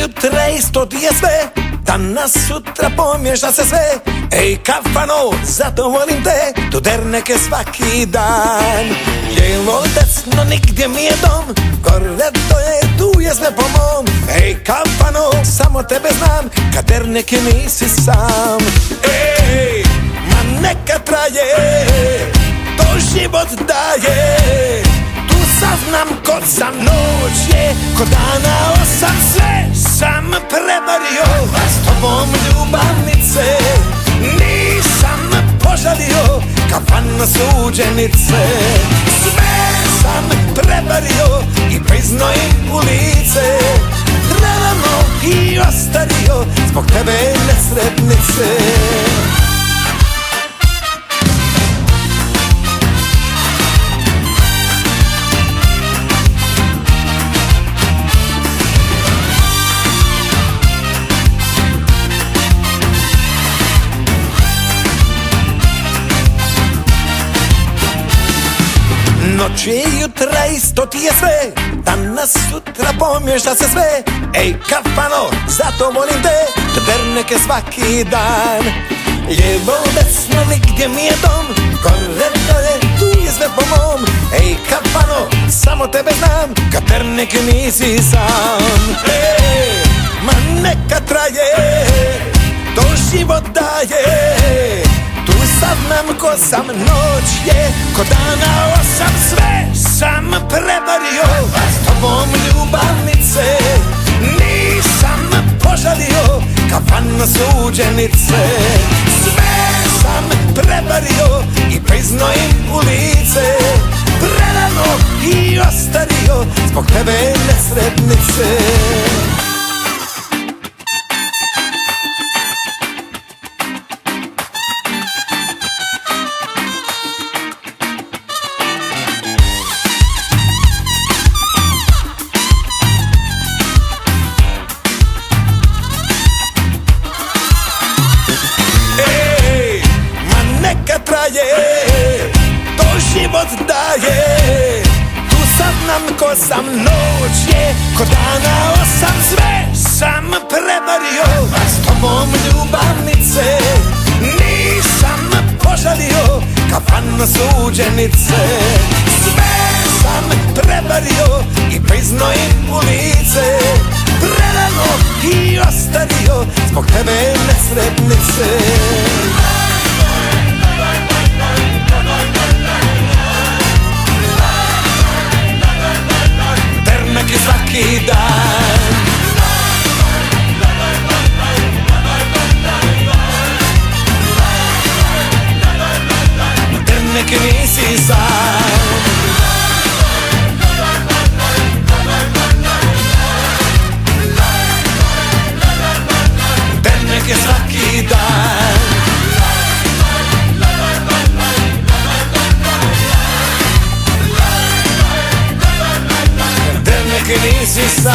jutra isto ti je Danas sutra pomješa se sve. Ej kafano, zato volim te Do derneke svaki dan. Lijevo desno, nigdje mi je dom Gore to je, tu je sve po mom Ej kafano, samo tebe znam Kad derneke nisi sam za noć je Ko dana osam sve sam prevario. S tobom ljubavnice Nisam požalio Kafana suđenice Noć i jutra isto ti je sve Danas sutra pomješta se sve. Ej kafano, zato volim te Derneke svaki dan. Lijevo, desno, nigdje mi je dom Gore, dole, tu je sve po mom. Ej kafano, samo tebe znam Kad derneke nisi sam. Ej, ma neka traje To život daje Tu saznam ko sam noć je Ko dana osam sve sam prevario. S tobom ljubavnice Nisam požalio Kafana suđenice. Sve sam prevario I priznojim u lice Prerano i ostario Zbog tebe nesretnice život daje. Tu saznam ko sam noć je Ko dana osam sve sam prevario. S tobom ljubavnice Nisam požalio Kafana suđenice. Sve sam prevario I priznojim u lice. Prerano i ostario Zbog tebe nesretnice herkes hak gider Demek ki siz